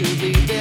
to be.